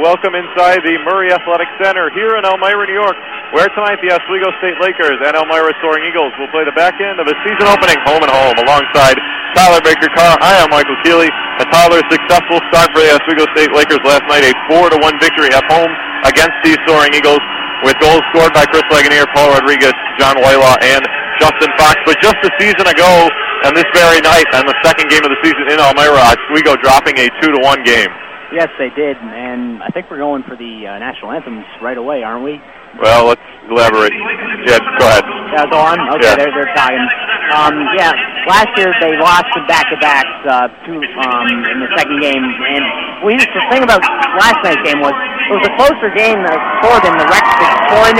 welcome inside the Murray Athletic Center here in Elmira, New York, where tonight the Oswego State Lakers and Elmira Soaring Eagles will play the back end of a season opening home and home alongside Tyler Baker Carr. I am Michael Keeley. A Tyler successful start for the Oswego State Lakers last night, a 4 to 1 victory at home against the Soaring Eagles with goals scored by Chris Lagunier, Paul Rodriguez, John Whitelaw, and Justin Fox. But just a season ago, and this very night, on the second game of the season in Elmira, Oswego dropping a 2 to 1 game. Yes, they did, and I think we're going for the uh, national anthems right away, aren't we? Well, let's elaborate. Yeah, go ahead. Yeah, go on. Okay, Yeah. they're they're talking. Um, yeah, last year they lost the back-to-backs uh, to um, in the second game, and we the thing about last night's game was it was a closer game score than the record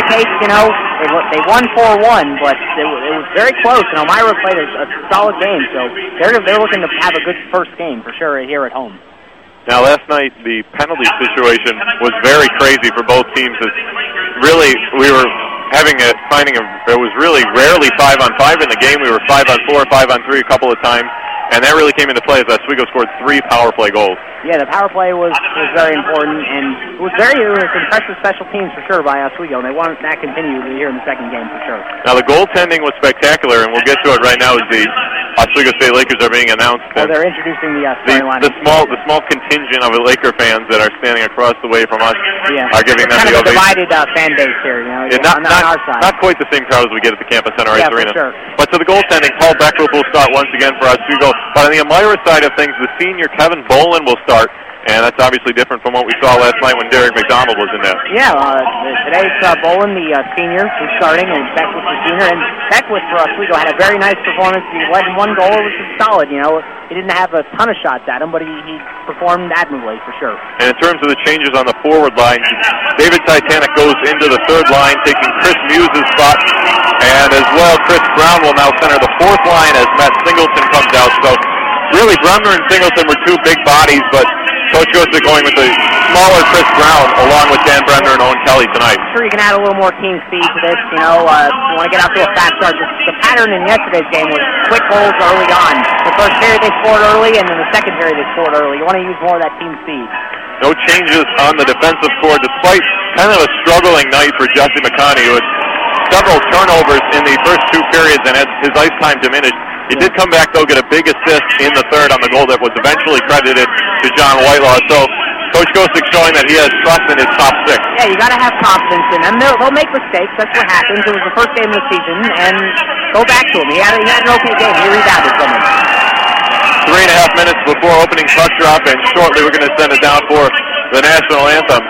the case. You know, they they won four-one, but it, it was very close. And Elmira played a, a solid game, so they're they're looking to have a good first game for sure here at home. Now, last night the penalty situation was very crazy for both teams. As really, we were having a finding a it was really rarely five on five in the game. We were five on four, five on three a couple of times, and that really came into play as Oswego scored three power play goals. Yeah, the power play was, was very important, and it was very it was impressive special teams for sure by Oswego, and they want that continued here in the second game for sure. Now, the goaltending was spectacular, and we'll get to it right now as the Oswego State Lakers are being announced. So they're introducing the uh, storyline. the small the small contingent of Laker fans that are standing across the way from us yeah. are giving them kind the of a ovation. divided uh, fan base here, you know, Yeah, not, on, not, on our side. not quite the same crowd as we get at the Campus Center Ice Yeah, for Arena. sure. But to the goaltending, Paul Beckwith will start once again for Oswego. But on the Elmira side of things, the senior Kevin Bolin will start, and that's obviously different from what we saw last night when Derek McDonald was in there. Yeah, uh, today's uh, Bolin, the uh, senior, who's starting, and Beckwith, the junior. And Beckwith for Oswego had a very nice performance. He led in one goal, which was solid. You know, he didn't have a ton of shots at him, but he, he performed admirably for sure. And in terms of the changes on the forward line, David Titanic goes into the third line, taking Chris Muse's spot. And as well, Chris Brown will now center the fourth line as Matt Singleton comes out. So really, Bremner and Singleton were two big bodies, but Coach Joseph going with the smaller Chris Brown along with Dan Bremner and Owen Kelly tonight. sure you can add a little more team speed to this. You know, uh, you want to get out to a fast start. The, the pattern in yesterday's game was quick goals early on. The first period they scored early, and then the second period they scored early. You want to use more of that team speed. No changes on the defensive core, despite kind of a struggling night for Jesse McConney, who had several turnovers in the first two periods and had his ice time diminished. He did come back, though, get a big assist in the third on the goal that was eventually credited to John Whitelaw. So Coach Gosek showing that he has trust in his top six. Yeah, you got to have confidence in them. They'll, they'll make mistakes. That's what happens. It was the first game of the season, and go back to him. He had, he had an okay game. He rebounded from it. Three and a half minutes before opening puck drop, and shortly we're going to send it down for the national anthem.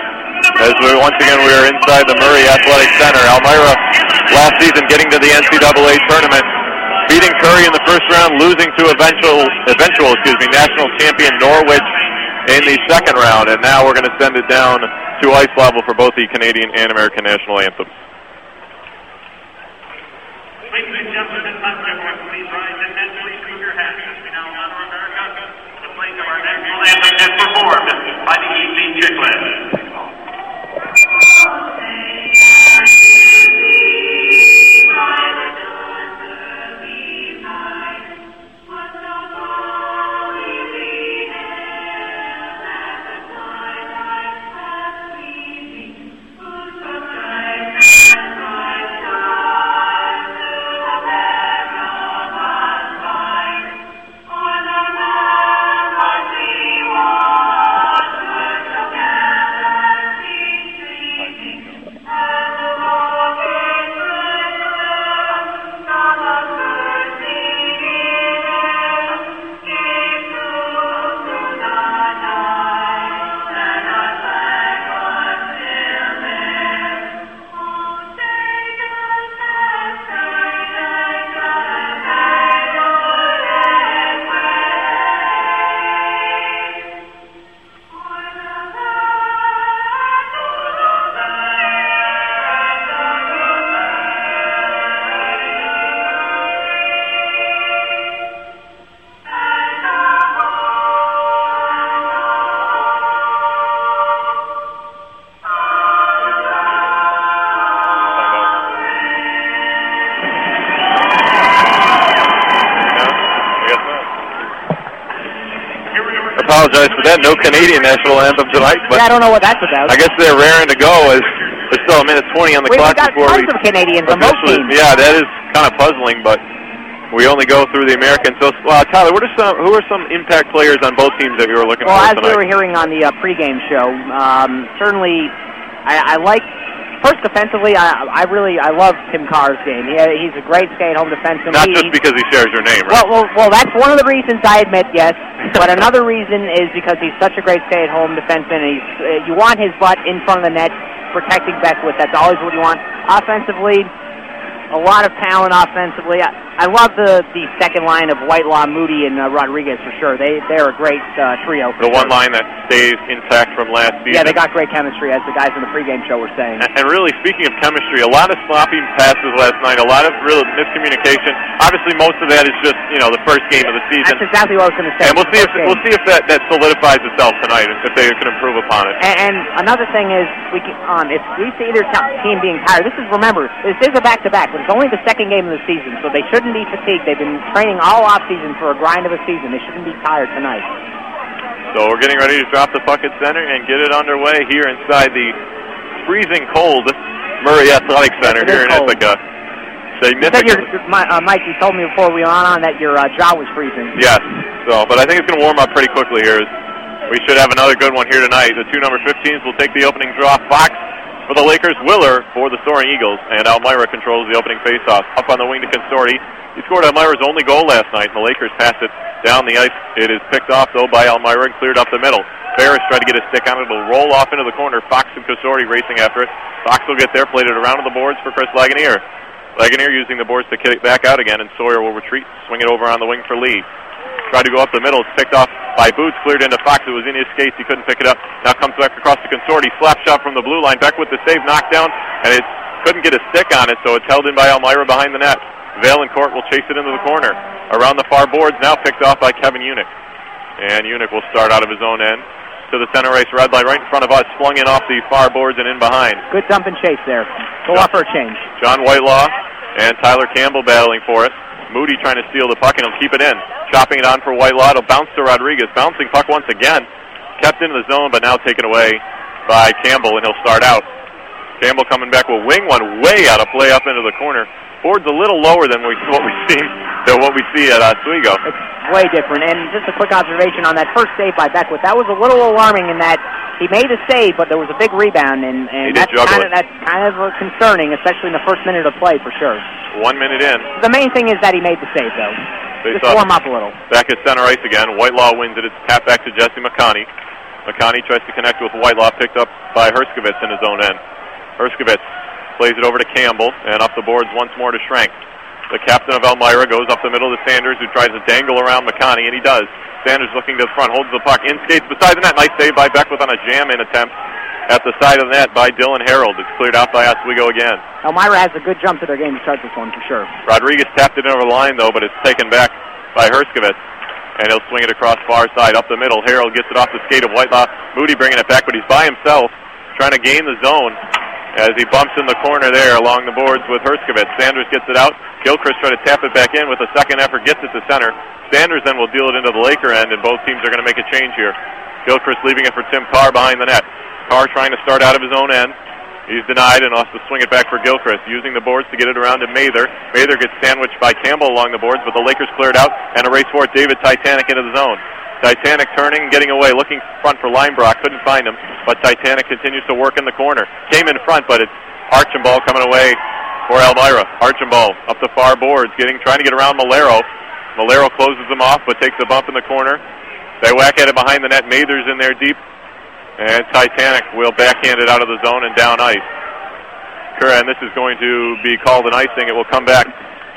As we once again we are inside the Murray Athletic Center. Elmira last season getting to the NCAA tournament, beating Curry in the first round, losing to eventual eventual excuse me national champion Norwich in the second round, and now we're going to send it down to ice level for both the Canadian and American national anthems. Ladies and please rise and your hats we now honor America. The playing of our national anthem is performed by the. That. No Canadian national anthem tonight, but yeah, I don't know what that's about. I guess they're raring to go as there's still a minute 20 on the we, clock we got before tons we of Canadians on both teams. Yeah, that is kind of puzzling, but we only go through the Americans. So, uh, Tyler, what are some who are some impact players on both teams that you were looking Well, for Well, as we were hearing on the uh, pregame show, um, certainly I, I like. First, defensively, I, I really I love Tim Carr's game. He, he's a great stay-at-home defenseman. Not He- just because he shares your name, right? Well, well, well, that's one of the reasons I admit, yes. But another reason is because he's such a great stay-at-home defenseman. And he's, uh, you want his butt in front of the net, protecting Beckwith. That's always what you want. Offensively, a lot of talent offensively. I, love the the second line of Whitelaw, Moody, and uh, Rodriguez for sure. They they're a great uh, trio. For the one line that stays intact from last season. Yeah, they got great chemistry, as the guys in the pregame show were saying. And and really, speaking of chemistry, a lot of sloppy passes last night, a lot of real miscommunication. Obviously, most of that is just you know the first game of the season, That's exactly what I was going to say. and we'll see if game. we'll see if that that solidifies itself tonight, if they can improve upon it. And, and another thing is, we can, um, if we see either team being tired, this is remember, this is a back-to-back, but it's only the second game of the season, so they shouldn't be fatigued. They've been training all off season for a grind of a season. They shouldn't be tired tonight. So we're getting ready to drop the puck at center and get it underway here inside the freezing cold Murray Athletic Center here in cold. Ithaca. You said your, my, uh, Mike, you told me before we went on that your uh, jaw was freezing. Yes. So, but I think it's going to warm up pretty quickly here. We should have another good one here tonight. The two number 15s will take the opening draw. Fox for the Lakers, Willer for the Soaring Eagles, and Elmira controls the opening faceoff. Up on the wing to Consorti. He scored Elmira's only goal last night, the Lakers passed it down the ice. It is picked off, though, by Elmira and cleared up the middle. Ferris tried to get a stick on it. It'll roll off into the corner. Fox and Consorti racing after it. Fox will get there, played it around to the boards for Chris Lagunier. Lagunier using the boards to kick it back out again, and Sawyer will retreat, swing it over on the wing for Lee. Tried to go up the middle, it's picked off by Boots, cleared into Fox. It was in his skates, he couldn't pick it up. Now comes back across the consorti, slap shot from the blue line, back with the save, knockdown, and it couldn't get a stick on it, so it's held in by Elmira behind the net. Valencourt will chase it into the corner. Around the far boards, now picked off by Kevin Unick. And Unick will start out of his own end to the center ice red line right in front of us, flung in off the far boards and in behind. Good dump and chase there. Go off for a change. John Whitelaw and Tyler Campbell battling for it. Moody trying to steal the puck and he'll keep it in. Chopping it on for Whitelaw. It'll bounce to Rodriguez. Bouncing puck once again. Kept into the zone, but now taken away by Campbell, and he'll start out. Campbell coming back will wing one way out of play up into the corner. Board's a little lower than we, what we see than what we see at Oswego. It's way different. And just a quick observation on that first save by Beckwith. That was a little alarming in that he made a save, but there was a big rebound, and, and that's kind of that's kind of concerning, especially in the first minute of play for sure. One minute in. The main thing is that he made the save, though. Face Just warm up a little. Back at center ice again. Whitelaw wins it. It's tapped back to Jesse McConney. McConney tries to connect with Whitelaw, picked up by Herskovitz in his own end. Herskovitz plays it over to Campbell, and off the boards once more to Schrank. The captain of Elmira goes up the middle to Sanders, who tries to dangle around McConney, and he does. Sanders looking to the front, holds the puck, in skates beside the net. Nice save by Beckwith on a jam-in attempt at the side of the net by Dylan Harold. It's cleared out by Oswego again. Elmira has a good jump to their game to start this one for sure. Rodriguez tapped it over the line, though, but it's taken back by Herskovitz. And he'll swing it across far side, up the middle. Harold gets it off the skate of Whitelaw. Moody bringing it back, but he's by himself, trying to gain the zone as he bumps in the corner there along the boards with Herskovitz. Sanders gets it out. Gilchrist trying to tap it back in with a second effort, gets it to center. Sanders then will deal it into the Laker end, and both teams are going to make a change here. Gilchrist leaving it for Tim Carr behind the net. Carr trying to start out of his own end. He's denied and to swing it back for Gilchrist, using the boards to get it around to Mather. Mather gets sandwiched by Campbell along the boards, but the Lakers cleared out and a race for it. David Titanic into the zone. Titanic turning, getting away, looking front for Linebrock, couldn't find him, but Titanic continues to work in the corner. Came in front, but it's Archambault coming away for Elmira. Archambault up the far boards, getting trying to get around Malero. Malero closes them off, but takes a bump in the corner. They whack at it behind the net. Mather's in there deep. And Titanic will backhand it out of the zone and down ice. And this is going to be called an icing. It will come back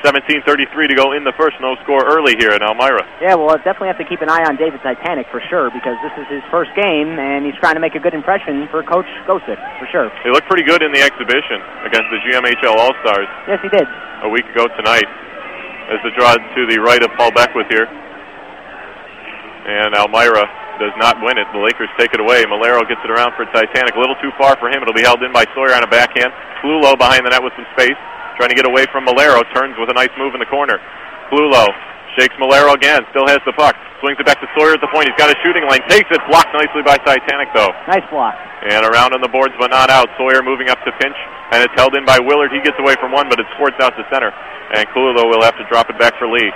17:33 to go in the first. No score early here in Elmira. Yeah, well, I'll definitely have to keep an eye on David Titanic for sure because this is his first game and he's trying to make a good impression for Coach Gosek for sure. They looked pretty good in the exhibition against the GMHL All Stars Yes, he did. a week ago tonight. As the draw to the right of Paul Beckwith here. And Elmira does not win it. The Lakers take it away. Malero gets it around for Titanic. A little too far for him. It'll be held in by Sawyer on a backhand. Clulo behind the net with some space. Trying to get away from Malero. Turns with a nice move in the corner. Clulo Shakes Malero again. Still has the puck. Swings it back to Sawyer at the point. He's got a shooting lane. Takes it. Blocked nicely by Titanic, though. Nice block. And around on the boards, but not out. Sawyer moving up to pinch, and it's held in by Willard. He gets away from one, but it squirts out to center. And Clulo will have to drop it back for Lee.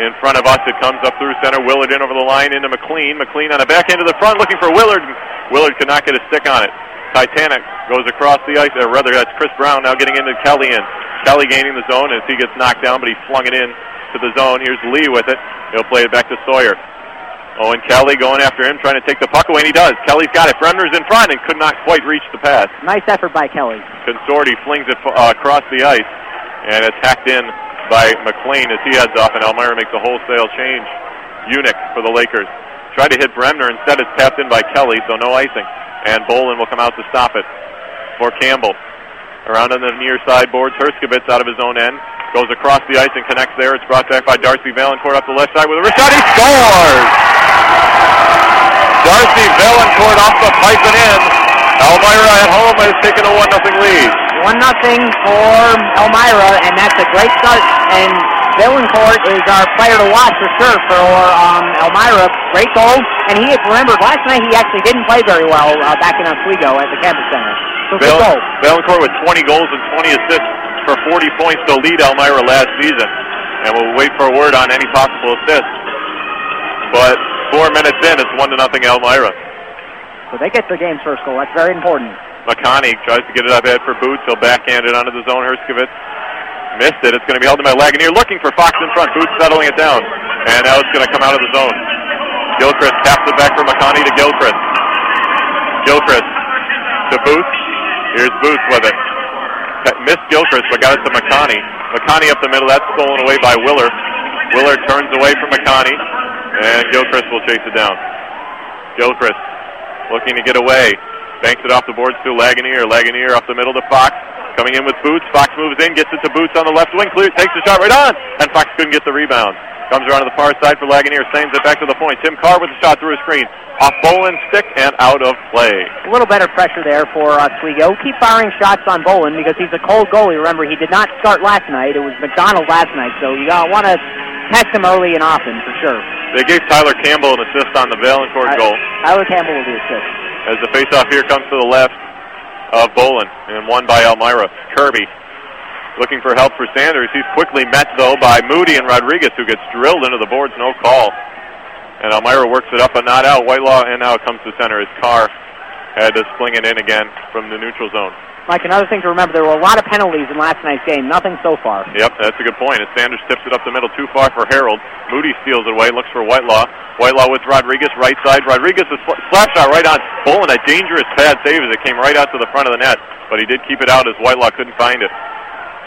In front of us, it comes up through center. Willard in over the line into McLean. McLean on the back end of the front, looking for Willard. Willard could not get a stick on it. Titanic goes across the ice, or rather, that's Chris Brown now getting into Kelly in. Kelly gaining the zone as he gets knocked down, but he flung it in to the zone. Here's Lee with it. He'll play it back to Sawyer. Owen Kelly going after him, trying to take the puck away, and he does. Kelly's got it. Bremner's in front and could not quite reach the pass. Nice effort by Kelly. Consorti flings it uh, across the ice, and it's hacked in by McLean as he heads off, and Elmira makes a wholesale change. Unic for the Lakers. Tried to hit Bremner. Instead, it's tapped in by Kelly, so no icing. And Bolin will come out to stop it for Campbell. Around on the near side boards, Herskowitz out of his own end. Goes across the ice and connects there. It's brought back by Darcy Valancourt up the left side with a wrist shot. He scores! Darcy Valancourt off the pipe and in. Elmira at home has taken a 1-0 lead. One nothing for Elmira, and that's a great start. And Valancourt is our player to watch for sure for um, Elmira. Great goal, and he remembered last night he actually didn't play very well uh, back in Oswego at the campus center. So good goal. Valancourt with 20 goals and 20 assists for 40 points to lead Elmira last season. And we'll wait for a word on any possible assists. But four minutes in, it's one to nothing Elmira. So they get their game's first goal. That's very important. McConney tries to get it up ahead for Boots. He'll backhand it onto the zone. Herskovitz missed it. It's going to be held in by Lagunier. Looking for Fox in front. Boots settling it down. And now it's going to come out of the zone. Gilchrist taps it back for McConney to Gilchrist. Gilchrist to Boots. Here's Boots with it. Missed Gilchrist, but got it to McConney. McConney up the middle. That's stolen away by Willer. Willer turns away from McConney. And Gilchrist will chase it down. Gilchrist looking to get away. Banks it off the boards to Lagunier. Lagunier up the middle to Fox. Coming in with Boots. Fox moves in, gets it to Boots on the left wing. Clear, takes the shot right on. And Fox couldn't get the rebound. Comes around to the far side for Lagunier. Sends it back to the point. Tim Carr with the shot through a screen. Off Bolin stick and out of play. A little better pressure there for uh, Oswego. Keep firing shots on Bolin because he's a cold goalie. Remember, he did not start last night. It was McDonald last night, so you uh, want to test him early and often for sure. They gave Tyler Campbell an assist on the Valancourt goal. Tyler Campbell will be assist. As the faceoff here comes to the left of Bolin and won by Elmira. Kirby looking for help for Sanders. He's quickly met, though, by Moody and Rodriguez, who gets drilled into the boards. No call. And Elmira works it up but not out. Whitelaw, and now it comes to center. His car had to sling it in again from the neutral zone. Mike, another thing to remember, there were a lot of penalties in last night's game. Nothing so far. Yep, that's a good point. As Sanders tips it up the middle too far for Harold. Moody steals it away, looks for Whitelaw. Whitelaw with Rodriguez, right side. Rodriguez, a sl- slap shot right on. Bolin, a dangerous pad save as it came right out to the front of the net. But he did keep it out as Whitelaw couldn't find it.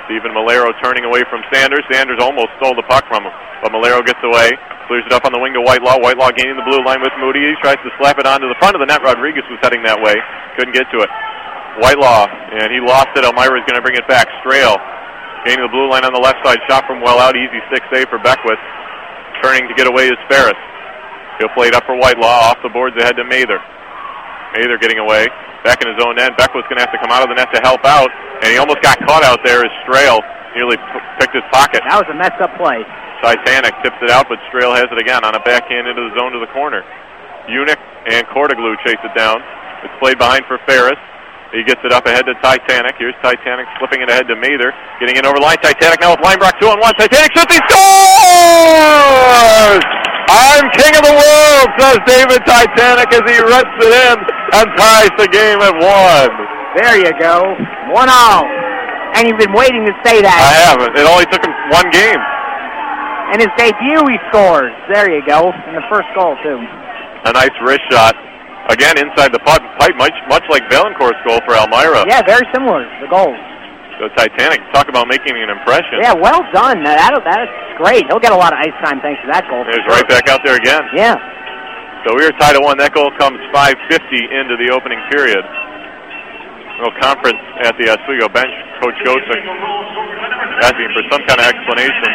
Stephen Malero turning away from Sanders. Sanders almost stole the puck from him. But Malero gets away, clears it up on the wing to Whitelaw. Whitelaw gaining the blue line with Moody. He tries to slap it onto the front of the net. Rodriguez was heading that way. Couldn't get to it. Whitelaw, and he lost it. Elmira is going to bring it back. Strail gaining the blue line on the left side. Shot from well out. Easy six save for Beckwith. Turning to get away is Ferris. He'll play it up for Whitelaw. Off the boards ahead to Mather. Mather getting away. Back in his own end. Beckwith's going to have to come out of the net to help out. And he almost got caught out there as Strail nearly p- picked his pocket. That was a messed up play. Titanic tips it out, but Strail has it again on a backhand into the zone to the corner. Unic and Cordeglue chase it down. It's played behind for Ferris. He gets it up ahead to Titanic. Here's Titanic flipping it ahead to Mather. Getting in over the line. Titanic now with Linebrock two on one. Titanic shoots. He scores! I'm king of the world, says David Titanic as he rests it in and ties the game at one. There you go. One all. And you've been waiting to say that. I haven't. It only took him one game. And his debut, he scores. There you go. And the first goal, too. A nice wrist shot. Again, inside the pipe, much, much like Valancourt's goal for Elmira. Yeah, very similar, the goals. So Titanic, talk about making an impression. Yeah, well done. That, that's great. He'll get a lot of ice time thanks to that goal. He's right back out there again. Yeah. So we are tied at one. That goal comes 5.50 into the opening period. Little conference at the Oswego bench. Coach Gosek asking for some kind of explanation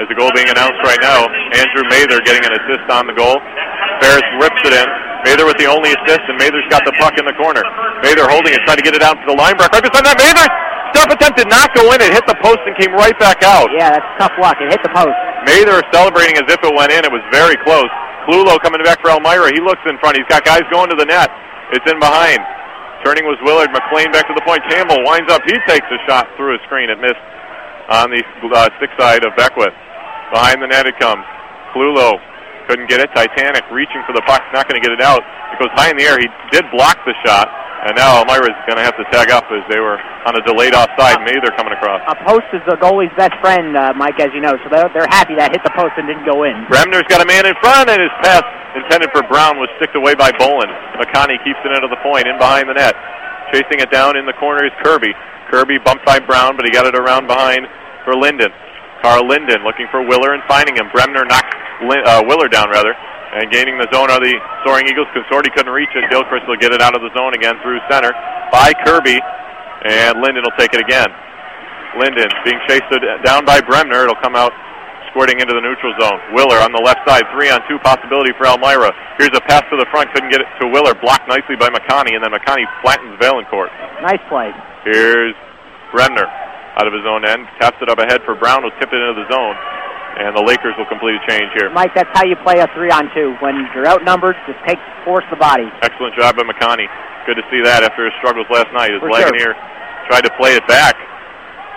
as the goal being announced right now. Andrew Mather getting an assist on the goal. Ferris rips it in. Mather with the only assist, and Mather's got the puck in the corner. Mather holding it, trying to get it out to the line break. Right beside that, Mather! Stop attempt did not go in. It hit the post and came right back out. Yeah, that's tough luck. It hit the post. Mather celebrating as if it went in. It was very close. Clulo coming back for Elmira. He looks in front. He's got guys going to the net. It's in behind. Turning was Willard. McLean back to the point. Campbell winds up. He takes a shot through a screen. It missed on the uh, stick side of Beckwith. Behind the net it comes. Clulo couldn't get it. Titanic reaching for the puck. Not going to get it out. It goes high in the air. He did block the shot. And now Elmira's going to have to tag up as they were on a delayed offside. Mather coming across. A post is the goalie's best friend, uh, Mike, as you know. So they're, they're happy that hit the post and didn't go in. Bremner's got a man in front, and his pass intended for Brown was sticked away by Bolin. McConney keeps it into the point, in behind the net. Chasing it down in the corner is Kirby. Kirby bumped by Brown, but he got it around behind for Linden. Carl Linden looking for Willer and finding him. Bremner knocked Lin- uh, Willer down, rather. And gaining the zone are the Soaring Eagles. Consorti couldn't reach it. Gilchrist will get it out of the zone again through center by Kirby. And Linden will take it again. Linden being chased down by Bremner. It'll come out squirting into the neutral zone. Willer on the left side. Three on two possibility for Elmira. Here's a pass to the front. Couldn't get it to Willer. Blocked nicely by McConney. And then McConney flattens Valencourt. Nice play. Here's Bremner out of his own end. Taps it up ahead for Brown. Will tip it into the zone. And the Lakers will complete a change here. Mike, that's how you play a three on two. When you're outnumbered, just take force the body. Excellent job by McConney. Good to see that after his struggles last night. His Lagunier tried to play it back.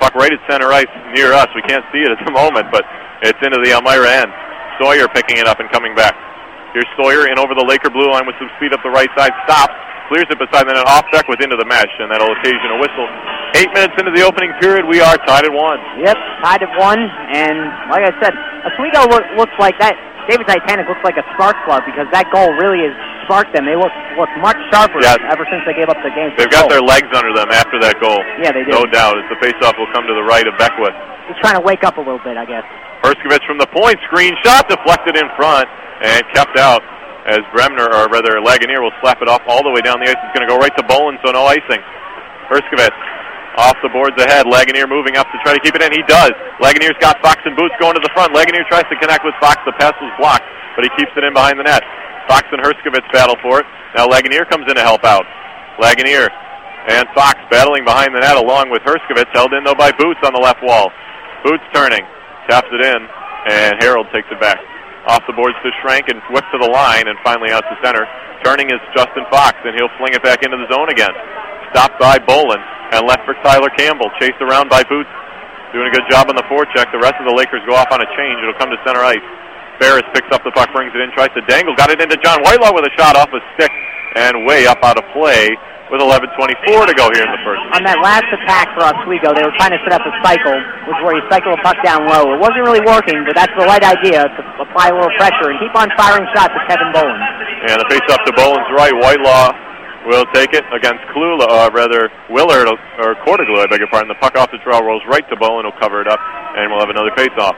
Puck right at center ice near us. We can't see it at the moment, but it's into the Elmira end. Sawyer picking it up and coming back. Here's Sawyer in over the Laker blue line with some speed up the right side. Stops. Clears it beside the net. Off Beckwith into the mesh, and that'll occasion a whistle. Eight minutes into the opening period, we are tied at one. Yep, tied at one, and like I said, Oswego look, looks like that. David Titanic looks like a spark plug because that goal really has sparked them. They look look much sharper Yes. ever since they gave up the game. They've got their legs under them after that goal. Yeah, they do. No doubt. As the faceoff will come to the right of Beckwith. He's trying to wake up a little bit, I guess. Herskovich from the point, screen shot, deflected in front, and kept out as Bremner, or rather Lagunier, will slap it off all the way down the ice. It's going to go right to Bolin, so no icing. Herskovich off the boards ahead. Lagunier moving up to try to keep it in. He does. Lagunier's got Fox and Boots going to the front. Lagunier tries to connect with Fox. The pass was blocked, but he keeps it in behind the net. Fox and Herskovich battle for it. Now Lagunier comes in to help out. Lagunier and Fox battling behind the net along with Herskovich, held in though by Boots on the left wall. Boots turning, taps it in, and Harold takes it back. Off the boards to Schrank and whip to the line and finally out to center. Turning is Justin Fox, and he'll fling it back into the zone again. Stopped by Bolin and left for Tyler Campbell. Chased around by Boots. Doing a good job on the forecheck. The rest of the Lakers go off on a change. It'll come to center ice. Ferris picks up the puck, brings it in, tries to dangle. Got it into John Whitelaw with a shot off a stick and way up out of play with 11.24 to go here in the first. On that last attack for Oswego, they were trying to set up a cycle, which where you cycle a puck down low. It wasn't really working, but that's the right idea to apply a little pressure and keep on firing shots at Kevin Bolin. And the face up to Bolin's right. Whitelaw will take it against Klula, uh, rather Willard or Cordiglu, I beg your pardon. The puck off the draw rolls right to Bolin. He'll cover it up, and we'll have another face off.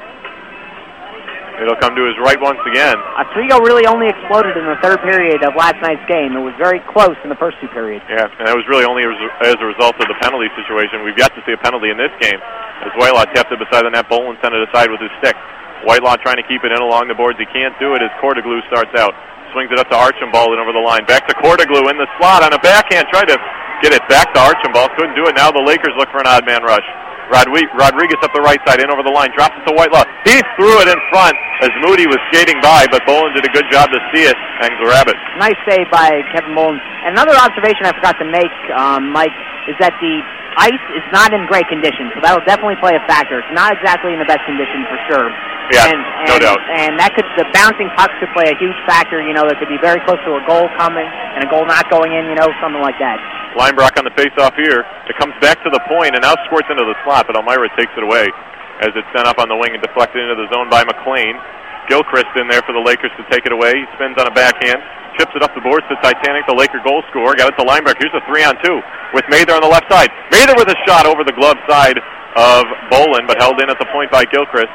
It'll come to his right once again. Oswego really only exploded in the third period of last night's game. It was very close in the first two periods. Yeah, and that was really only as a result of the penalty situation. We've yet to see a penalty in this game. As Whitelaw tapped it beside the net, Bolin sent it aside with his stick. Whitelaw trying to keep it in along the boards. He can't do it as Cordiglu starts out. Swings it up to Archambault and over the line. Back to Cordiglu in the slot on a backhand. Tried to get it back to Archambault. Couldn't do it. Now the Lakers look for an odd man rush. Rodri- Rodriguez up the right side, in over the line, drops it to Whitelaw. He threw it in front as Moody was skating by, but Bolin did a good job to see it and grab it. Nice save by Kevin. And another observation I forgot to make, um, Mike, is that the ice is not in great condition, so that'll definitely play a factor. It's not exactly in the best condition for sure. Yeah, and, no doubt. And that could the bouncing pucks could play a huge factor. You know, there could be very close to a goal coming and a goal not going in. You know, something like that. Linebrock on the face-off here. It comes back to the point and now squirts into the slot, but Elmira takes it away as it's sent up on the wing and deflected into the zone by McLean. Gilchrist in there for the Lakers to take it away. He spins on a backhand, chips it up the boards to Titanic, the Laker goal scorer. Got it to Linebrock. Here's a three-on-two with Mather on the left side. Mather with a shot over the glove side of Bolin, but held in at the point by Gilchrist.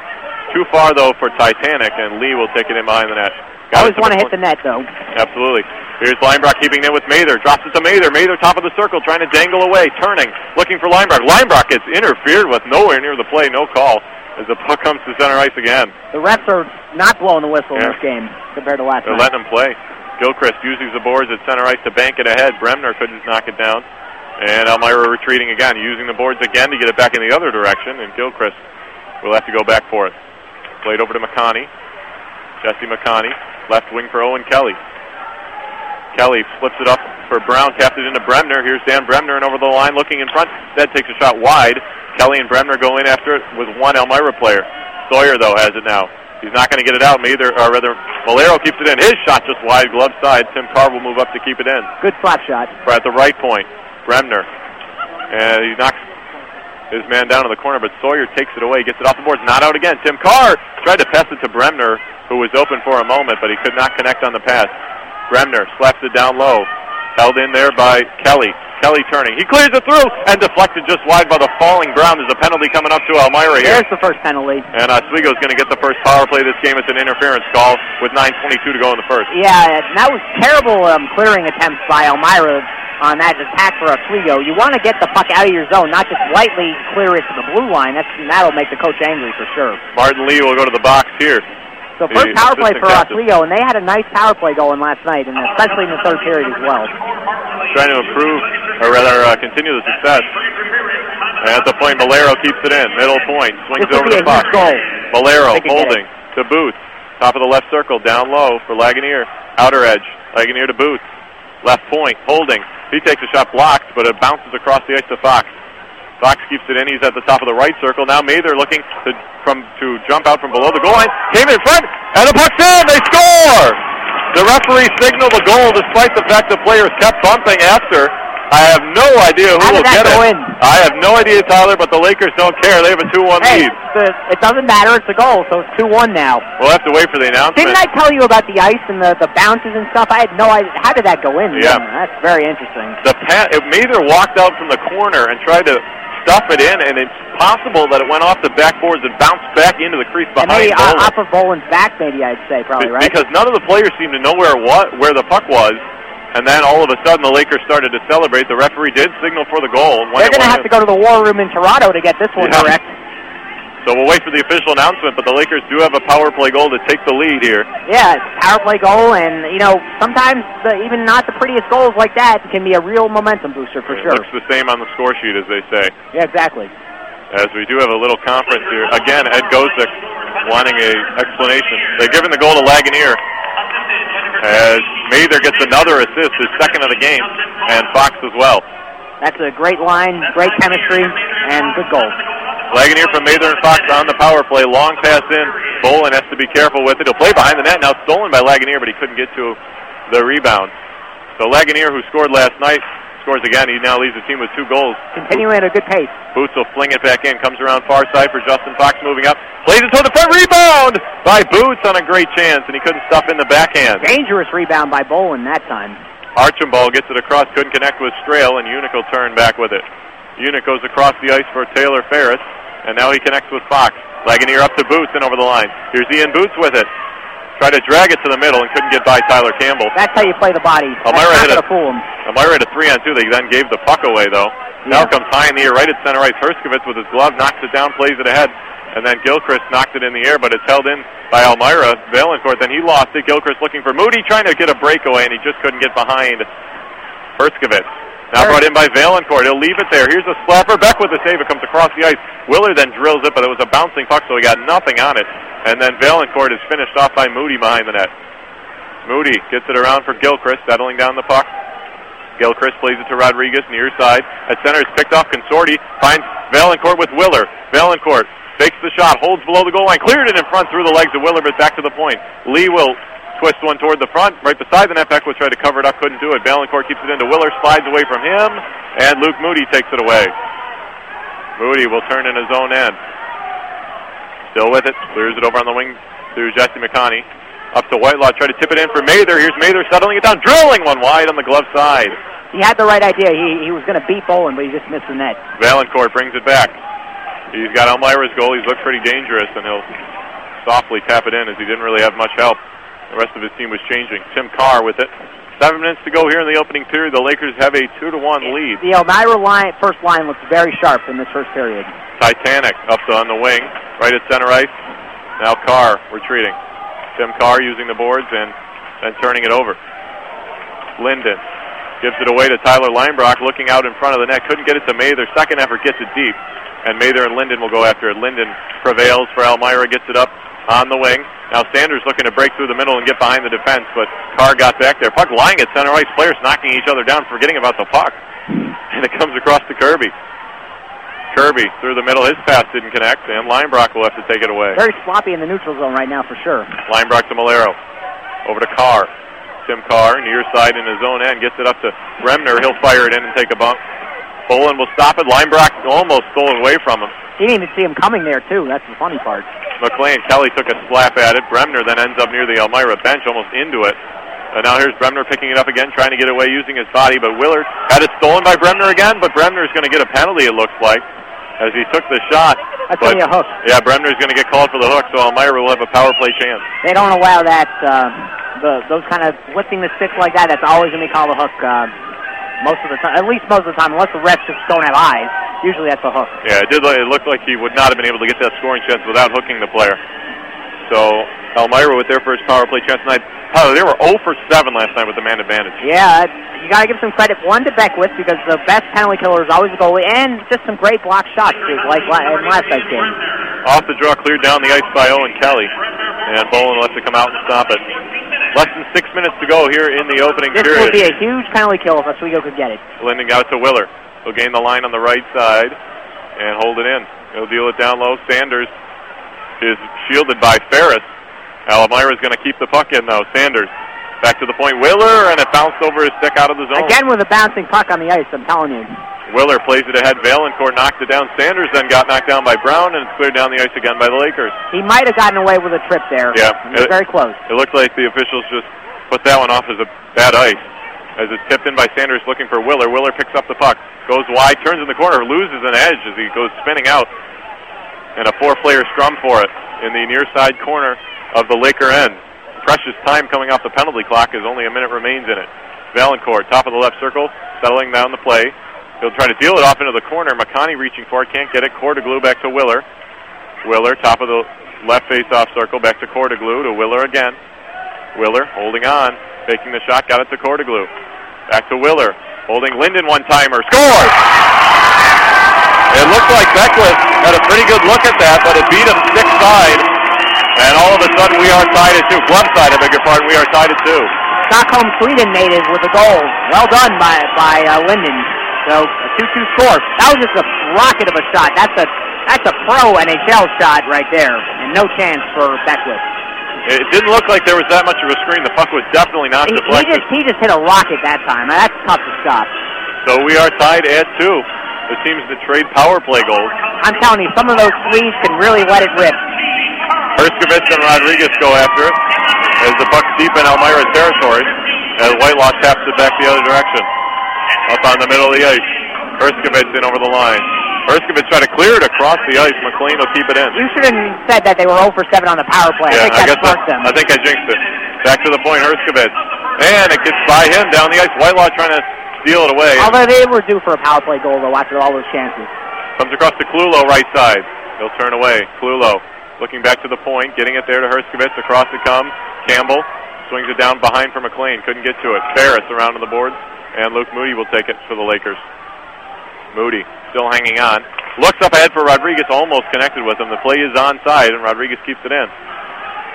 Too far though for Titanic, and Lee will take it in behind the net. Got Always want to hit the net though. Absolutely. Here's Linebrock keeping it with Mather. Drops it to Mather. Mather top of the circle, trying to dangle away, turning, looking for Linebrock. Linebrock gets interfered with nowhere near the play, no call, as the puck comes to center ice again. The refs are not blowing the whistle in this game compared to last They're night. letting him play. Gilchrist uses the boards at center ice to bank it ahead. Bremner couldn't knock it down. And Elmira retreating again, using the boards again to get it back in the other direction, and Gilchrist will have to go back for it. Played over to McConney. Jesse McConney, left wing for Owen Kelly. Kelly flips it up for Brown, taps it into Bremner. Here's Dan Bremner, and over the line, looking in front. That takes a shot wide. Kelly and Bremner go in after it with one Elmira player. Sawyer, though, has it now. He's not going to get it out. Either, or rather, Valero keeps it in. His shot just wide, glove side. Tim Carr will move up to keep it in. Good slap shot. For at the right point, Bremner. And he knocks his man down in the corner, but Sawyer takes it away, gets it off the boards, not out again. Tim Carr tried to pass it to Bremner, who was open for a moment, but he could not connect on the pass. Bremner slaps it down low, held in there by Kelly. Kelly turning. He clears it through and deflected just wide by the falling Brown. There's a penalty coming up to Elmira here. There's the first penalty. And Oswego's going to get the first power play this game. It's an interference call with 9.22 to go in the first. Yeah, that was terrible um, clearing attempts by Elmira on that attack for Oswego. You want to get the puck out of your zone, not just lightly clear it to the blue line. That's, that'll make the coach angry for sure. Martin Lee will go to the box here. So first power play for Oswego, and they had a nice power play going last night, and especially in the third period as well. Trying to improve, or rather uh, continue the success. And at the point, Valero keeps it in. Middle point. Swings over the puck. Valero holding to Booth. Top of the left circle, down low for Lagunier. Outer edge. Lagunier to Booth. Left point, holding. He takes a shot blocked, but it bounces across the ice to Fox. Fox keeps it in. He's at the top of the right circle. Now Mather looking to from to jump out from below the goal line. Came in front, and the puck's in. They score. The referee signaled the goal despite the fact the players kept bumping after. I have no idea who How will did that get go it. in? I have no idea, Tyler, but the Lakers don't care. They have a 2-1 Hey, lead. the, it doesn't matter. It's a goal, so it's 2-1 now. We'll have to wait for the announcement. Didn't I tell you about the ice and the, the bounces and stuff? I had no idea. How did that go in? Yeah. That's very interesting. the pa- Mather walked out from the corner and tried to stuff it in, and it's possible that it went off the backboards and bounced back into the crease And behind maybe Bolin. uh, off of Bolin's back, maybe I'd say, probably, right? Because none of the players seemed to know where what, where the puck was, and then all of a sudden the Lakers started to celebrate. The referee did signal for the goal. and They're going to have to go to the war room in Toronto to get this one Yeah. correct. So we'll wait for the official announcement, but the Lakers do have a power play goal to take the lead here. Yeah, power play goal, and, you know, sometimes the, even not the prettiest goals like that can be a real momentum booster for It sure. looks the same on the score sheet, as they say. Yeah, exactly. As we do have a little conference here. Again, Ed Gosek wanting a explanation. They're giving the goal to Lagunier. As Mather gets another assist, his second of the game, and Fox as well. That's a great line, great chemistry, and good goal. Lagunier from Mather and Fox on the power play. Long pass in. Bolin has to be careful with it. He'll play behind the net. Now stolen by Lagunier, but he couldn't get to the rebound. So Lagunier, who scored last night, scores again. He now leads the team with two goals. Continuing at a good pace. Boots will fling it back in. Comes around far side for Justin Fox moving up. Plays it toward the front. Rebound by Boots on a great chance, and he couldn't stuff in the backhand. Dangerous rebound by Bolin that time. Archambault gets it across, couldn't connect with Strail, and Unic will turn back with it. Unic goes across the ice for Taylor Ferris, and now he connects with Fox. Lagunier up to Boots and over the line. Here's Ian Boots with it. Tried to drag it to the middle and couldn't get by Tyler Campbell. That's how you play the body. Elmira hit to fool him. Elmira had a three on two. They then gave the puck away, though. Now comes high in the air, right at center ice. Herskovitz with his glove knocks it down, plays it ahead. And then Gilchrist knocked it in the air, but it's held in by Elmira. Valencourt, then he lost it. Gilchrist looking for Moody, trying to get a breakaway, and he just couldn't get behind Herskovitz. Now brought in by Valencourt. He'll leave it there. Here's a slapper. Beck with the save. It comes across the ice. Willard then drills it, but it was a bouncing puck, so he got nothing on it. And then Valencourt is finished off by Moody behind the net. Moody gets it around for Gilchrist, settling down the puck. Gilchrist plays it to Rodriguez near side. At center is picked off. Consorti finds Valencourt with Willer. Valencourt fakes the shot, holds below the goal line, cleared it in front through the legs of Willer, but back to the point. Lee will twist one toward the front, right beside the net. Beck will try to cover it up, couldn't do it. Valencourt keeps it into Willer, slides away from him, and Luke Moody takes it away. Moody will turn in his own end. Still with it, clears it over on the wing to Jesse McConney. Up to Whitelaw, try to tip it in for Mather. Here's Mather settling it down, drilling one wide on the glove side. He had the right idea. He, he was going to beat Bolin, but he just missed the net. Valencourt brings it back. He's got Elmira's goal. He's looked pretty dangerous, and he'll softly tap it in as he didn't really have much help. The rest of his team was changing. Tim Carr with it. Seven minutes to go here in the opening period. The Lakers have a two to one lead. The Elmira line, first line looks very sharp in this first period. Titanic up to on the wing, right at center ice. Now Carr retreating. Tim Carr using the boards and then turning it over. Linden gives it away to Tyler Linebrock, looking out in front of the net. Couldn't get it to Mather. Second effort gets it deep, and Mather and Linden will go after it. Linden prevails for Elmira, gets it up on the wing. Now Sanders looking to break through the middle and get behind the defense, but Carr got back there. Puck lying at center ice. Players knocking each other down, forgetting about the puck. And it comes across to Kirby. Kirby through the middle. His pass didn't connect, and Linebrock will have to take it away. Very sloppy in the neutral zone right now for sure. Linebrock to Malero. Over to Carr. Tim Carr near side in his own end. Gets it up to Bremner. He'll fire it in and take a bump. Bolin will stop it. Linebrock almost stole it away from him. He didn't even see him coming there too. That's the funny part. McLean Kelly took a slap at it. Bremner then ends up near the Elmira bench, almost into it. And now here's Bremner picking it up again, trying to get away using his body, but Willard had it stolen by Bremner again, but Bremner's going to get a penalty, it looks like, as he took the shot. That's but, only a hook. Yeah, Bremner's going to get called for the hook, so Elmira will have a power play chance. They don't allow that. Uh, the those kind of lifting the sticks like that. That's always going to be called a hook. Uh, most of the time, at least most of the time, unless the refs just don't have eyes. Usually that's a hook. Yeah, it did. It looked like he would not have been able to get that scoring chance without hooking the player. So Elmira with their first power play chance tonight. Oh, they were 0 for 7 last night with the man advantage. Yeah, you got to give some credit one to Beckwith because the best penalty killer is always the goalie, and just some great block shots too, like in last night's game. Off the draw, cleared down the ice by Owen Kelly, and Bolin lets it come out and stop it. Less than six minutes to go here in the opening This period. This would be a huge penalty kill if Oswego could get it. Linden got it to Willer. He'll gain the line on the right side and hold it in. He'll deal it down low. Sanders is shielded by Ferris. Elmira's going to keep the puck in though. Sanders back to the point. Willer and it bounced over his stick out of the zone. Again with a bouncing puck on the ice, I'm telling you. Willer plays it ahead. Valencourt knocked it down. Sanders then got knocked down by Brown and it's cleared down the ice again by the Lakers. He might have gotten away with a trip there. Yeah. It very close. It looked like the officials just put that one off as a bad ice. As it's tipped in by Sanders looking for Willer. Willer picks up the puck, goes wide, turns in the corner, loses an edge as he goes spinning out. And a four-player scrum for it in the near side corner of the Laker end. Precious time coming off the penalty clock as only a minute remains in it. Valencourt, top of the left circle, settling down the play. He'll try to deal it off into the corner. McConney reaching for it, can't get it. Cordeglue back to Willer. Willer, top of the left face-off circle, back to Cordeglue, to Willer again. Willer holding on, taking the shot, got it to Cordeglue. Back to Willer, holding Linden one-timer, scores! It looked like Beckwith had a pretty good look at that, but it beat him stick side. And all of a sudden we are tied at two. Glove side, I beg your pardon, we are tied at two. Stockholm, Sweden native with a goal. Well done by by uh, Linden. So a two-two score. That was just a rocket of a shot. That's a that's a pro NHL shot right there, and no chance for Beckwith. It didn't look like there was that much of a screen. The puck was definitely not He, he just he just hit a rocket that time. That's tough to stop. So we are tied at two. The teams that trade power play goals. I'm telling you, some of those threes can really let it rip. Herskovitz and Rodriguez go after it as the puck's deep in Elmira territory as Whitelaw taps it back the other direction. Up on the middle of the ice. Herskovitz in over the line. Herskovitz try to clear it across the ice. McLean will keep it in. You should have said that they were 0 for 7 on the power play. Yeah, I think I guess I, them. I think I jinxed it. Back to the point, Herskovitz. And it gets by him down the ice. Whitelaw trying to steal it away. Although they were due for a power play goal, though, after all those chances. Comes across to Clulo, right side. He'll turn away. Clulo looking back to the point, getting it there to Herskovitz. Across it comes. Campbell swings it down behind for McLean. Couldn't get to it. Ferris around on the boards, and Luke Moody will take it for the Lakers. Moody still hanging on. Looks up ahead for Rodriguez, almost connected with him. The play is onside, and Rodriguez keeps it in.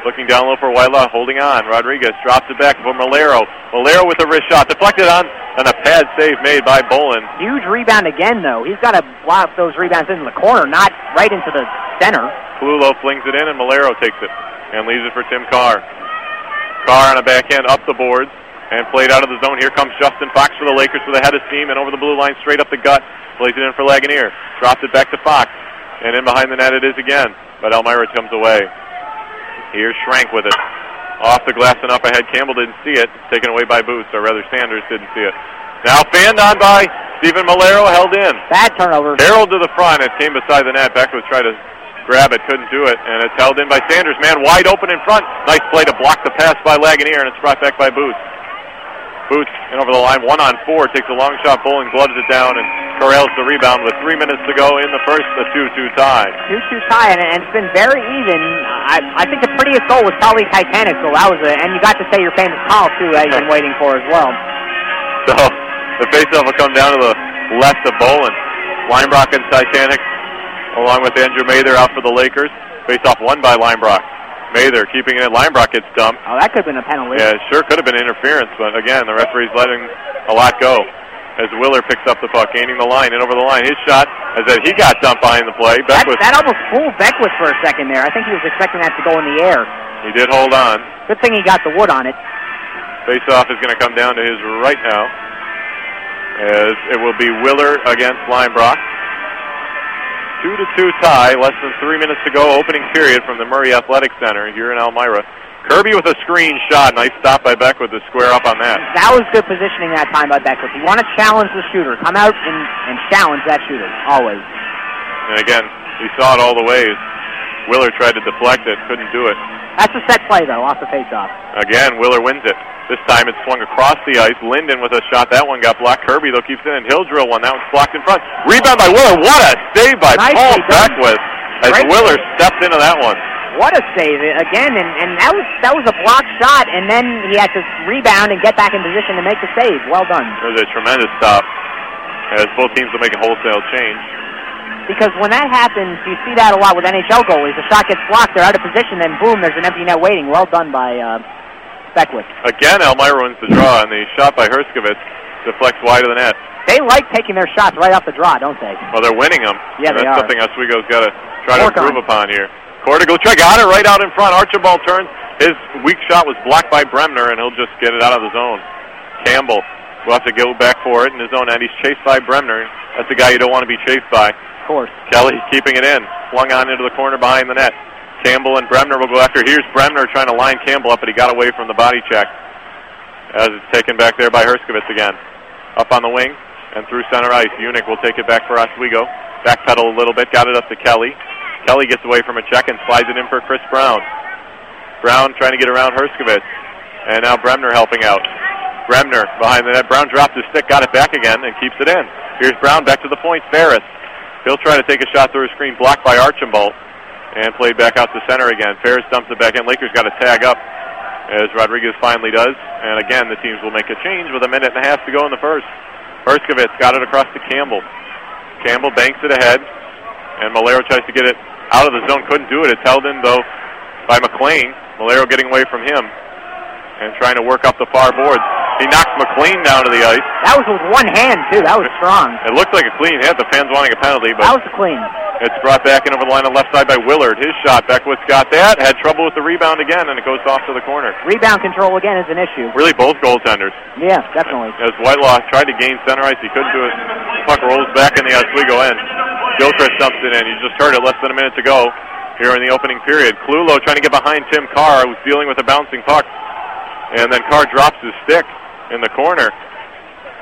Looking down low for Whitelaw, holding on. Rodriguez drops it back for Malero. Malero with a wrist shot, deflected on, and a pad save made by Bolin. Huge rebound again, though. He's got to block those rebounds into the corner, not right into the center. Clulo flings it in, and Malero takes it and leaves it for Tim Carr. Carr on a backhand up the boards and played out of the zone. Here comes Justin Fox for the Lakers with a head of steam and over the blue line straight up the gut. Plays it in for Lagunier. Drops it back to Fox. And in behind the net it is again. But Elmira comes away. Here's Schrank with it. Off the glass and up ahead. Campbell didn't see it. Taken away by Boots, or rather Sanders didn't see it. Now fanned on by Stephen Malero, held in. Bad turnover. Barreled to the front. It came beside the net. Beckwith tried to grab it, couldn't do it, and it's held in by Sanders. Man wide open in front. Nice play to block the pass by Lagunier, and it's brought back by Boots. Boots in over the line, one on four, takes a long shot, bowling, gloves it down, and corrals the rebound with three minutes to go in the first, the 2-2 tie. 2-2 tie, and, and it's been very even. I, I think the prettiest goal was probably Titanic's goal. That was a, and you got to say your famous call, too, that you've been waiting for as well. So the faceoff will come down to the left of Bolin. Linebrock and Titanic, along with Andrew Mather out for the Lakers. Faceoff won by Linebrock. Mather keeping it. Linebrock gets dumped. Oh, that could have been a penalty. Yeah, it sure could have been interference, but again, the referee's letting a lot go. As Willer picks up the puck, gaining the line, and over the line. His shot, as that he got dumped behind the play. That, Beckwith, that almost fooled Beckwith for a second there. I think he was expecting that to go in the air. he did hold on. Good thing he got the wood on it. Face-off is going to come down to his right now. As it will be Willer against Linebrock. Two to two tie, less than three minutes to go. Opening period from the Murray Athletic Center here in Elmira. Kirby with a screen shot. Nice stop by Beckwith to square up on that. That was good positioning that time by Beckwith. You want to challenge the shooter. Come out and, and challenge that shooter, always. And again, we saw it all the ways. Willer tried to deflect it, couldn't do it. That's a set play, though, off the faceoff. Again, Willer wins it. This time it's swung across the ice. Linden with a shot. That one got blocked. Kirby, though, keeps it in. He'll drill one. That one's blocked in front. Rebound by Willer. What a save by Nicely Paul. Beckwith as Great Willer save. stepped into that one. What a save again, and, and that was that was a blocked shot, and then he had to rebound and get back in position to make the save. Well done. It was a tremendous stop as both teams will make a wholesale change. Because when that happens, you see that a lot with NHL goalies. The shot gets blocked, they're out of position, then boom, there's an empty net waiting. Well done by uh, Beckwith. Again, Elmira wins the draw, and the shot by Herskovitz deflects wide of the net. They like taking their shots right off the draw, don't they? Well, they're winning them. Yeah, and they that's are. something Oswego's got to try to improve on. upon here. Try got it right out in front. Archibald turns. His weak shot was blocked by Bremner, and he'll just get it out of the zone. Campbell will have to go back for it in his own end. He's chased by Bremner. That's a guy you don't want to be chased by. Course. Kelly keeping it in. Flung on into the corner behind the net. Campbell and Bremner will go after. Here's Bremner trying to line Campbell up, but he got away from the body check. As it's taken back there by Herskovitz again. Up on the wing and through center ice. Unic will take it back for Oswego. Backpedal a little bit. Got it up to Kelly. Kelly gets away from a check and slides it in for Chris Brown. Brown trying to get around Herskovitz. And now Bremner helping out. Bremner behind the net. Brown dropped his stick, got it back again, and keeps it in. Here's Brown back to the point. Ferris. He'll try to take a shot through a screen blocked by Archambault and played back out to center again. Ferris dumps it back in. Lakers got a tag up as Rodriguez finally does. And again, the teams will make a change with a minute and a half to go in the first. Herskovitz got it across to Campbell. Campbell banks it ahead, and Malero tries to get it out of the zone. Couldn't do it. It's held in, though, by McLean. Malero getting away from him and trying to work up the far boards. He knocks McLean down to the ice. That was with one hand, too. That was strong. It looked like a clean hit. The fans wanting a penalty, but That was clean. it's brought back in over the line on the left side by Willard. His shot. Beckwith's got that. Had trouble with the rebound again, and it goes off to the corner. Rebound control again is an issue. Really, both goaltenders. Yeah, definitely. As Whitelaw tried to gain center ice, he couldn't do it. Puck rolls back in the Oswego end. Gilchrist dumps it in. You just heard it less than a minute to go here in the opening period. Clulo trying to get behind Tim Carr, who's dealing with a bouncing puck. And then Carr drops his stick in the corner.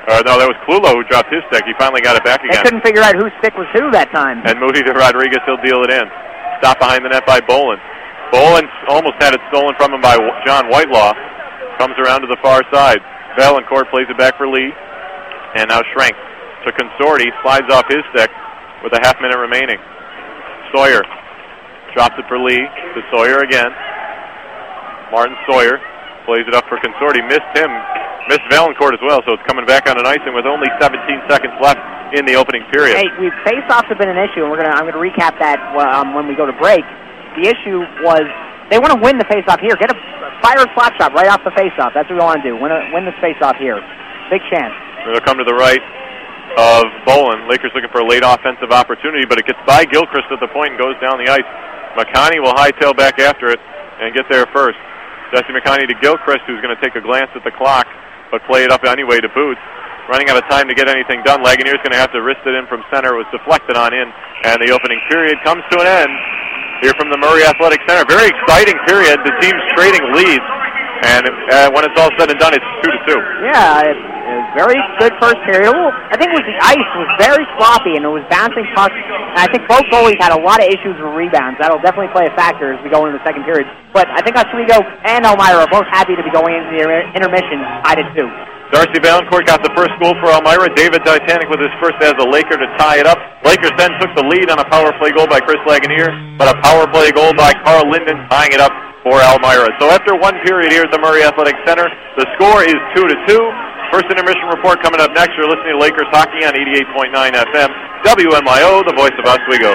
Or no, that was Clulo who dropped his stick. He finally got it back They again. couldn't figure out whose stick was who that time. And Moody to Rodriguez, he'll deal it in. Stop behind the net by Bolin. Bolin almost had it stolen from him by John Whitelaw. Comes around to the far side. Valancourt plays it back for Lee. And now Schrank to Consorti. Slides off his stick with a half minute remaining. Sawyer drops it for Lee to Sawyer again. Martin Sawyer plays it up for Consorti. Missed him. Missed Valancourt as well, so it's coming back on an ice and with only 17 seconds left in the opening period. Hey, we face-offs have been an issue, and we're gonna I'm gonna recap that um, when we go to break. The issue was they want to win the face-off here. Get a fire a slap shot right off the face-off. That's what we want to do. Win a, win this face-off here. Big chance. It'll come to the right of Bolin. Lakers looking for a late offensive opportunity, but it gets by Gilchrist at the point and goes down the ice. McConney will hightail back after it and get there first. Jesse McConney to Gilchrist, who's going to take a glance at the clock, but play it up anyway to Boots. Running out of time to get anything done. Laguniers going to have to wrist it in from center. It was deflected on in, and the opening period comes to an end here from the Murray Athletic Center. Very exciting period. The teams trading leads, and uh, when it's all said and done, it's two to two. Yeah, very good first period. Well, I think it was the ice was very sloppy and it was bouncing pucks. And I think both goalies had a lot of issues with rebounds. That'll definitely play a factor as we go into the second period. But I think Oswego and Elmira are both happy to be going into the inter- intermission tied at two. Darcy Valancourt got the first goal for Elmira. David Titanic with his first as a Laker to tie it up. Lakers then took the lead on a power play goal by Chris Lagunier, but a power play goal by Carl Linden tying it up for Elmira. So after one period here at the Murray Athletic Center, the score is two to two. First intermission report coming up next. You're listening to Lakers hockey on 88.9 FM. WNYO, the voice of Oswego.